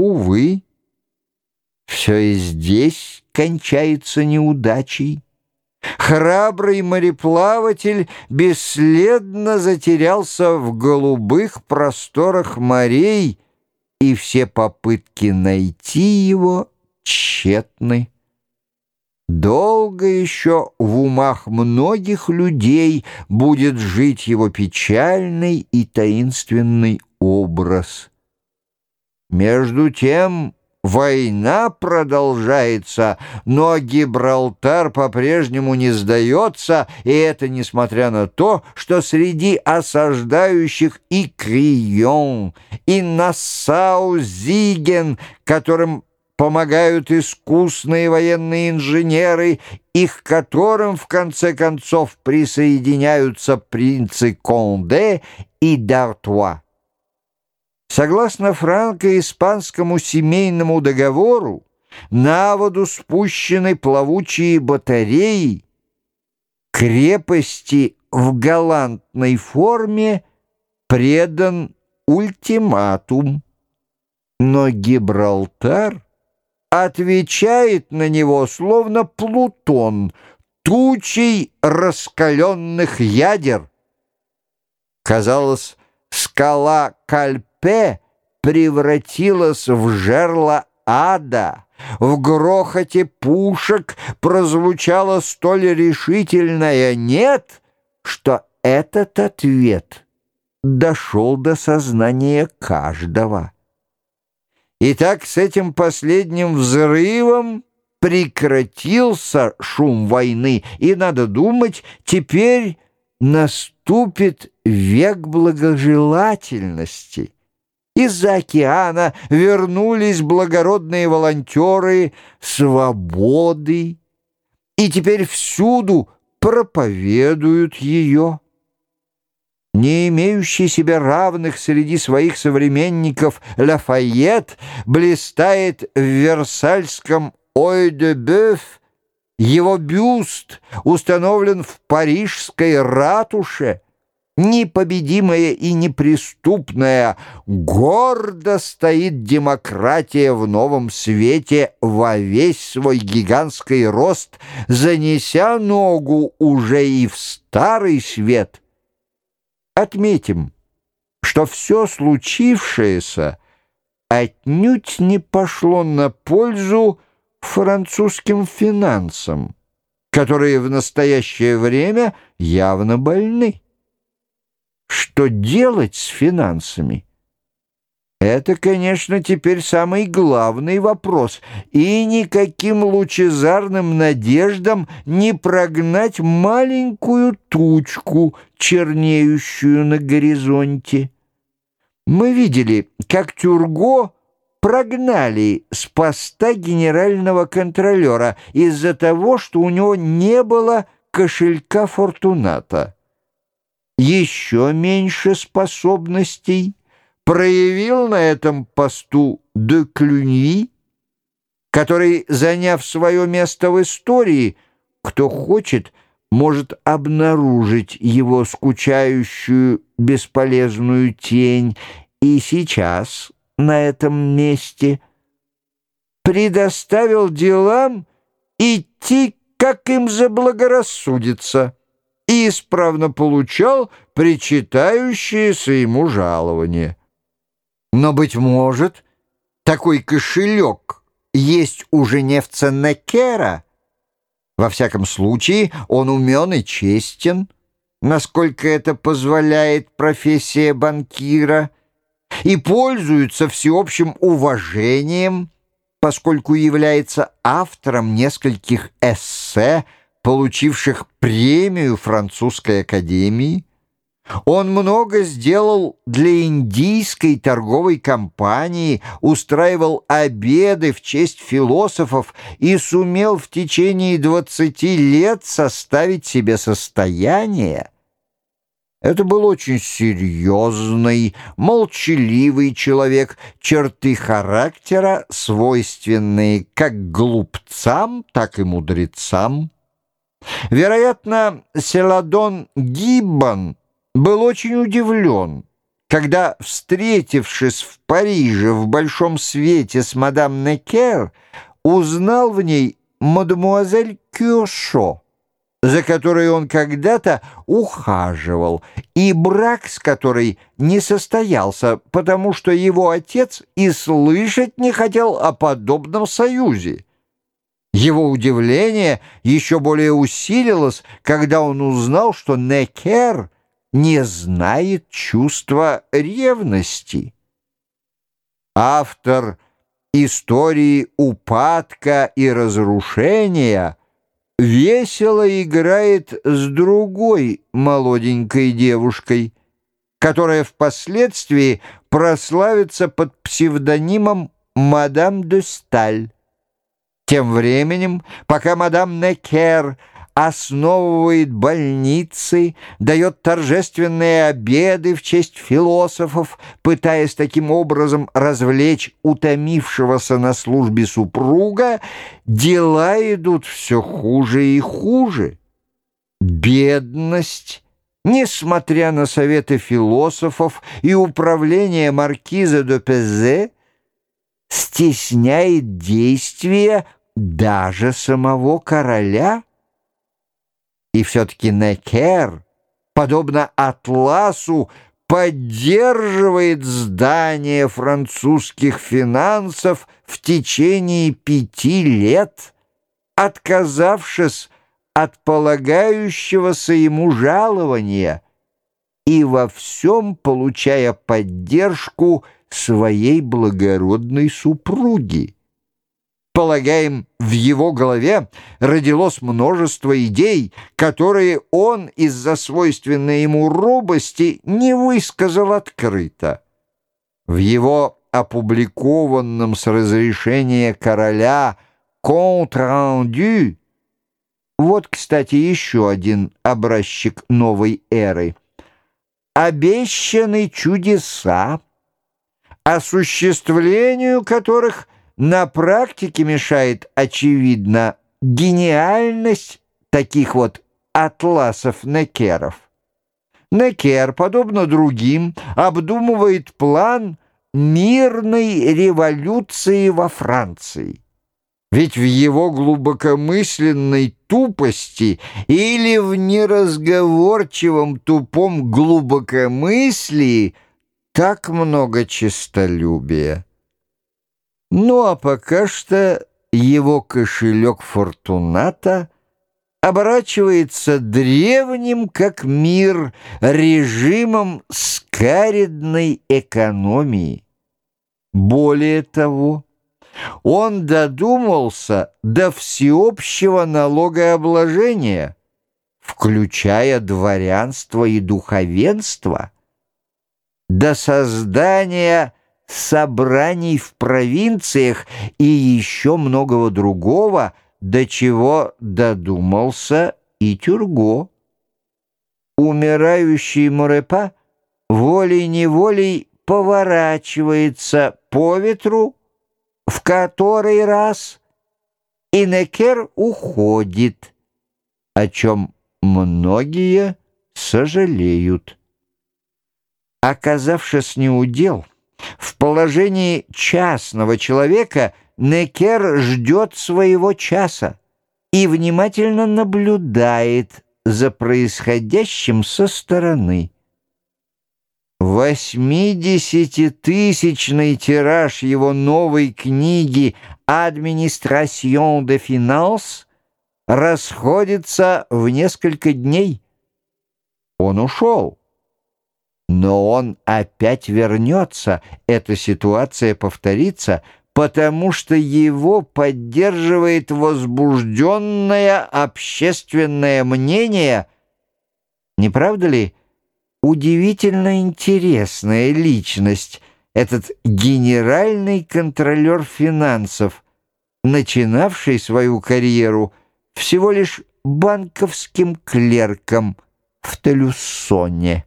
Увы, все и здесь кончается неудачей. Храбрый мореплаватель бесследно затерялся в голубых просторах морей, и все попытки найти его тщетны. Долго еще в умах многих людей будет жить его печальный и таинственный образ. Между тем война продолжается, но Гибралтар по-прежнему не сдается, и это несмотря на то, что среди осаждающих и Крион, и Нассау-Зиген, которым помогают искусные военные инженеры, их которым, в конце концов, присоединяются принцы Конде и Д'Артуа. Согласно франко-испанскому семейному договору, на воду спущены плавучие батареи, крепости в галантной форме предан ультиматум. Но Гибралтар отвечает на него, словно Плутон, тучей раскаленных ядер. Казалось, скала Кальпе превратилась в жерло ада. В грохоте пушек прозвучало столь решительное «нет», что этот ответ дошел до сознания каждого. Итак, с этим последним взрывом прекратился шум войны, и, надо думать, теперь наступит век благожелательности. Из-за океана вернулись благородные волонтеры свободы, и теперь всюду проповедуют ее не имеющий себе равных среди своих современников Лафайет блистает в Версальском Ой-де-Бёв, его бюст установлен в парижской ратуше, непобедимая и неприступная, гордо стоит демократия в новом свете во весь свой гигантский рост, занеся ногу уже и в старый свет — Отметим, что все случившееся отнюдь не пошло на пользу французским финансам, которые в настоящее время явно больны. Что делать с финансами? Это, конечно, теперь самый главный вопрос, и никаким лучезарным надеждам не прогнать маленькую тучку, чернеющую на горизонте. Мы видели, как Тюрго прогнали с поста генерального контролера из-за того, что у него не было кошелька Фортуната. Еще меньше способностей — проявил на этом посту де Клюньи, который, заняв свое место в истории, кто хочет, может обнаружить его скучающую бесполезную тень и сейчас на этом месте предоставил делам идти, как им заблагорассудится, исправно получал причитающееся ему жалование. Но, быть может, такой кошелек есть уже не в Ценнекера. Во всяком случае, он умен и честен, насколько это позволяет профессия банкира, и пользуется всеобщим уважением, поскольку является автором нескольких эссе, получивших премию французской академии, он много сделал для индийской торговой компании, устраивал обеды в честь философов и сумел в течение 20 лет составить себе состояние. Это был очень серьезный, молчаливый человек, черты характера, свойственные как глупцам, так и мудрецам. Вероятно, Селадон Гиббон — был очень удивлен, когда, встретившись в Париже в большом свете с мадам Некер, узнал в ней мадемуазель Кюшо, за которой он когда-то ухаживал, и брак с которой не состоялся, потому что его отец и слышать не хотел о подобном союзе. Его удивление еще более усилилось, когда он узнал, что Некер не знает чувства ревности. Автор истории упадка и разрушения весело играет с другой молоденькой девушкой, которая впоследствии прославится под псевдонимом «Мадам де Сталь». Тем временем, пока мадам Некер основывает больницы, дает торжественные обеды в честь философов, пытаясь таким образом развлечь утомившегося на службе супруга, дела идут все хуже и хуже. Бедность несмотря на советы философов и управление маркиза де Пезе, стесняет действия даже самого короля. И все-таки Некер, подобно Атласу, поддерживает здание французских финансов в течение пяти лет, отказавшись от полагающегося ему жалования и во всем получая поддержку своей благородной супруги. Полагаем, в его голове родилось множество идей, которые он из-за свойственной ему робости не высказал открыто. В его опубликованном с разрешения короля «Контранду» вот, кстати, еще один образчик новой эры. Обещаны чудеса, осуществлению которых на практике мешает, очевидно, гениальность таких вот атласов-некеров. Некер, подобно другим, обдумывает план мирной революции во Франции. Ведь в его глубокомысленной тупости или в неразговорчивом тупом глубокомыслии так много честолюбия. Ну а пока что его кошелек Фортуната оборачивается древним, как мир, режимом скаридной экономии. Более того, он додумался до всеобщего налогообложения, включая дворянство и духовенство, до создания собраний в провинциях и еще многого другого, до чего додумался и Тюрго. Умирающий Мурепа волей-неволей поворачивается по ветру, в который раз Инекер уходит, о чем многие сожалеют. Оказавшись неудел, в положении частного человека Некер ждет своего часа и внимательно наблюдает за происходящим со стороны. Восьмидесятитысячный тираж его новой книги «Администрацион де финанс» расходится в несколько дней. Он ушел. Но он опять вернется, эта ситуация повторится, потому что его поддерживает возбужденное общественное мнение. Не правда ли? Удивительно интересная личность, этот генеральный контролер финансов, начинавший свою карьеру всего лишь банковским клерком в Талюсоне.